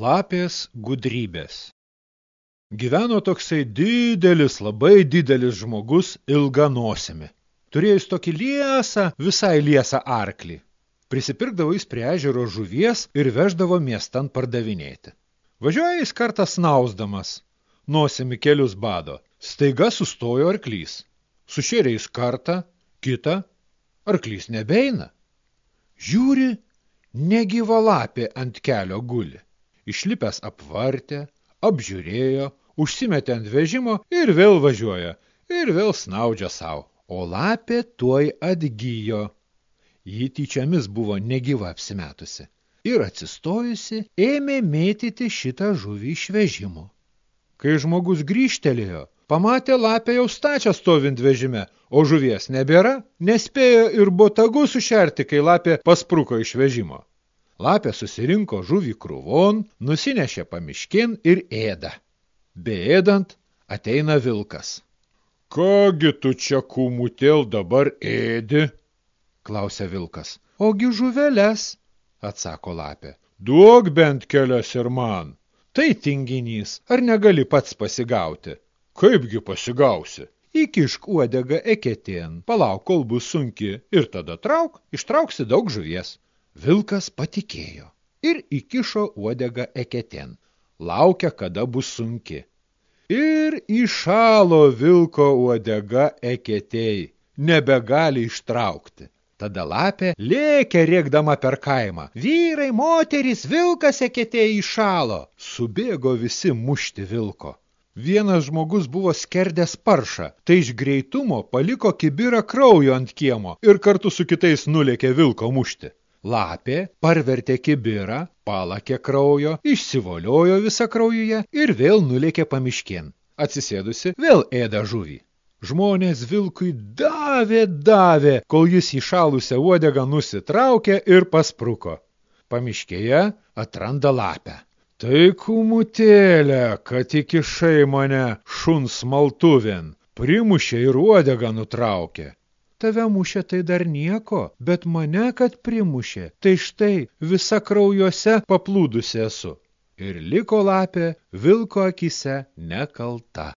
Lapės gudrybės Gyveno toksai didelis, labai didelis žmogus ilga nosimi. Turėjus tokį liesą, visai liesą arklį. Prisipirkdavo jis prie ežero žuvies ir veždavo miestan pardavinėti. Važiuoja jis kartą snausdamas, nosimi kelius bado. Staiga sustojo arklys. Sušėrė jis kartą, kitą, arklys nebeina. Žiūri, negyva lapė ant kelio guli. Išlipęs apvartė, apžiūrėjo, užsimetė ant vežimo ir vėl važiuoja, ir vėl snaudžia savo. O lapė tuoj atgyjo. Ji tyčiamis buvo negyva apsimetusi. Ir atsistojusi, ėmė mėtyti šitą žuvį iš vežimo. Kai žmogus grįžtelėjo, pamatė lapę jau stačią stovint vežime, o žuvies nebėra, nespėjo ir botagų sušerti, kai lapė paspruko iš vežimo. Lapė susirinko žuvį krūvon, nusinešė pamiškin ir ėda. Beėdant ateina vilkas. Kągi tu čia kūmutėl dabar ėdi? Klausia vilkas. Ogi žuveles, atsako lapė. Duok bent kelias ir man. Tai tinginys, ar negali pats pasigauti? Kaipgi pasigausi? Įkišk uodegą eketien, palauk, kol bus sunki, ir tada trauk, ištrauksi daug žuvies. Vilkas patikėjo ir įkišo uodegą eketien. Laukia, kada bus sunki. Ir išalo vilko uodega eketėjai. Nebegali ištraukti. Tada lapė lėkė rėkdama per kaimą. Vyrai, moterys, vilkas eketėjai išalo. Subėgo visi mušti vilko. Vienas žmogus buvo skerdęs paršą, tai iš greitumo paliko kibirą kraujo ant kiemo ir kartu su kitais nulėkė vilko mušti. Lapė parvertė kibirą, palakė kraujo, išsivoliojo visą kraujuje ir vėl nulėkė pamiškien. Atsisėdusi, vėl ėda žuvį. Žmonės vilkui davė, davė, kol jis įšalusią uodegą nusitraukė ir paspruko. Pamiškėje atranda lapę. Tai kumutėlė, kad įkišai mane šuns maltuvin, primušė ir uodegą nutraukė. Tave mušė tai dar nieko, bet mane, kad primušė, tai štai visa kraujuose paplūdusi esu. Ir liko lapė vilko akise nekalta.